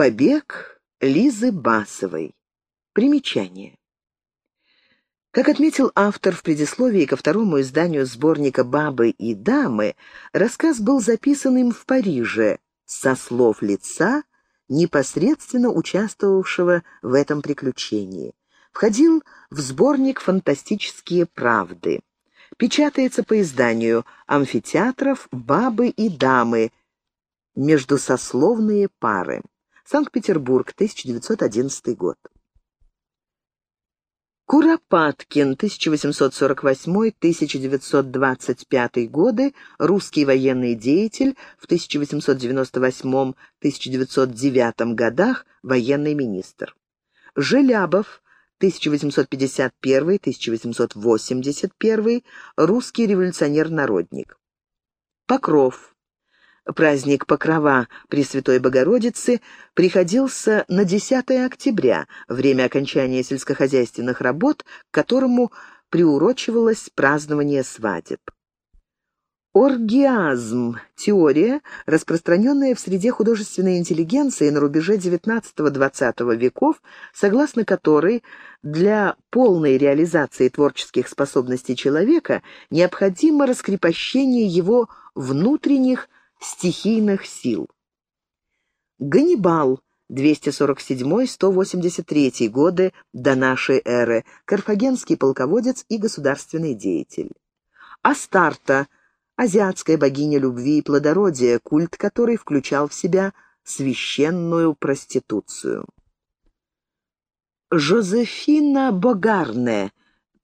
Побег Лизы Басовой. Примечание. Как отметил автор в предисловии ко второму изданию сборника «Бабы и дамы», рассказ был записан им в Париже со слов лица, непосредственно участвовавшего в этом приключении. Входил в сборник «Фантастические правды». Печатается по изданию «Амфитеатров. Бабы и дамы. Междусословные пары». Санкт-Петербург, 1911 год. Куропаткин, 1848-1925 годы, русский военный деятель, в 1898-1909 годах военный министр. Желябов, 1851-1881, русский революционер-народник. Покров, Праздник Покрова Пресвятой Богородицы приходился на 10 октября, время окончания сельскохозяйственных работ, к которому приурочивалось празднование свадеб. Оргиазм – теория, распространенная в среде художественной интеллигенции на рубеже XIX-XX веков, согласно которой для полной реализации творческих способностей человека необходимо раскрепощение его внутренних стихийных сил. Ганнибал, 247-183 годы до нашей эры, карфагенский полководец и государственный деятель. Астарта, азиатская богиня любви и плодородия, культ которой включал в себя священную проституцию. Жозефина Богарне,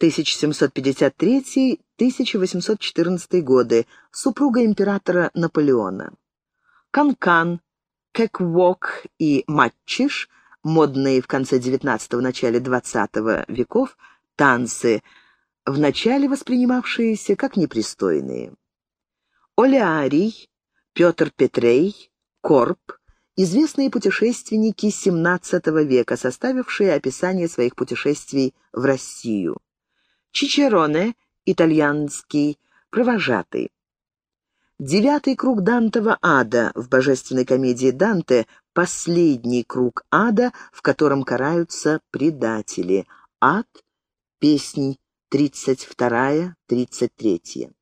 1753-1814 годы, супруга императора Наполеона. Канкан, Кэквок и Матчиш, модные в конце XIX – начале XX веков, танцы, вначале воспринимавшиеся как непристойные. Олеарий, Петр Петрей, Корп – известные путешественники XVII века, составившие описание своих путешествий в Россию. Чичероне, итальянский, провожатый. Девятый круг Дантова ада в божественной комедии Данте — последний круг ада, в котором караются предатели. Ад, песнь 32-33.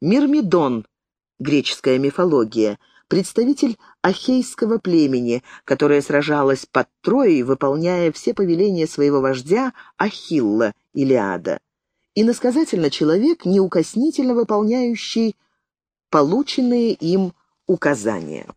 Мирмидон, греческая мифология, представитель ахейского племени, которое сражалось под Троей, выполняя все повеления своего вождя Ахилла, Илиада. Иносказательно человек, неукоснительно выполняющий полученные им указания.